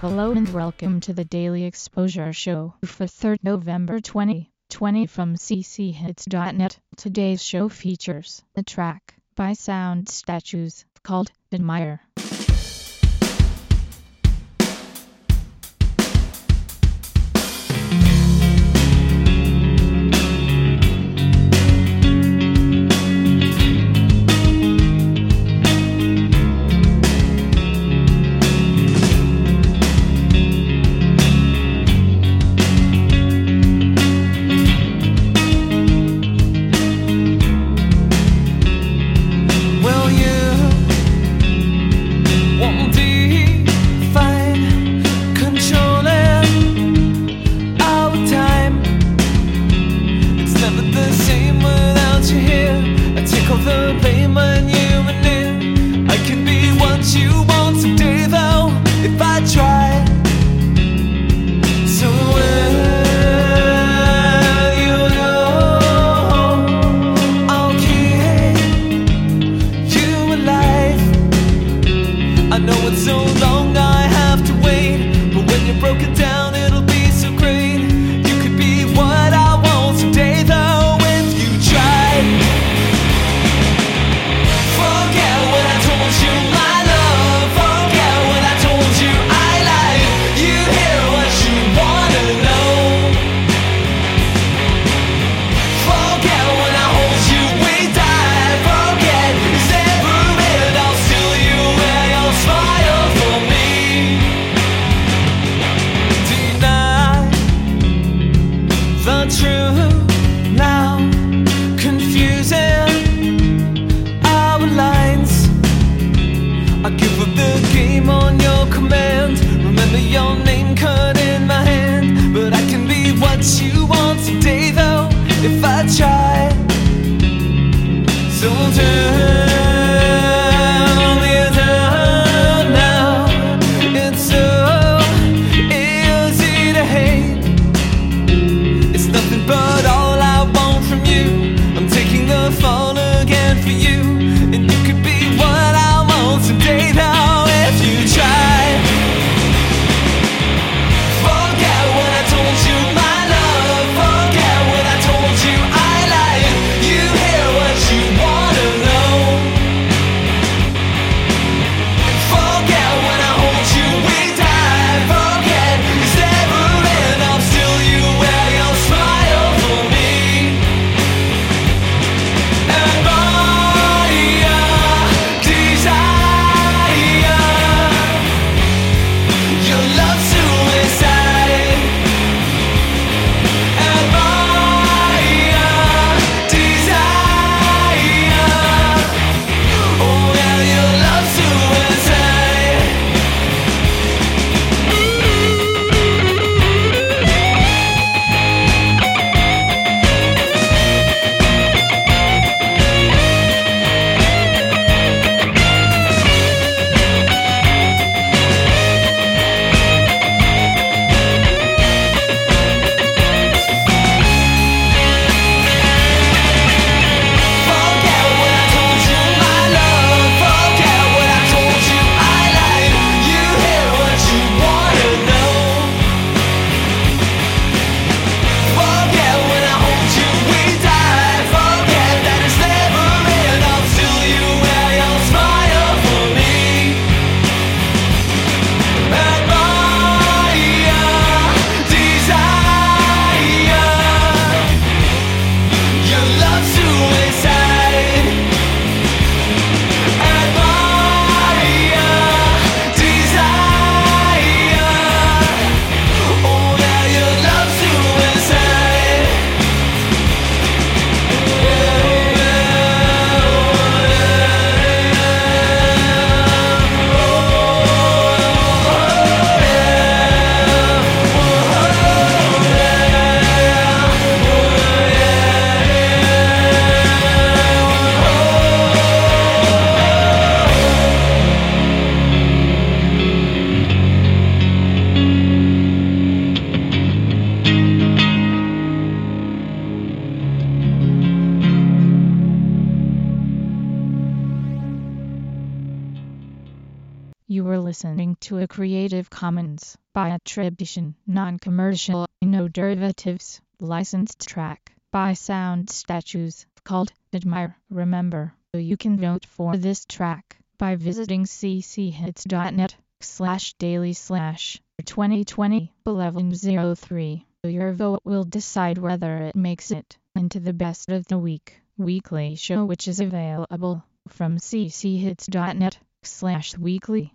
Hello and welcome to the Daily Exposure Show for 3rd November 2020 from cchits.net. Today's show features a track by Sound Statues called Admire. you once a day though if I try. Listening to a Creative Commons by attribution, non-commercial, no derivatives, licensed track by Sound Statues called Admire. Remember, you can vote for this track by visiting cchits.net slash daily slash 2020 1103. Your vote will decide whether it makes it into the best of the week weekly show which is available from cchits.net slash weekly.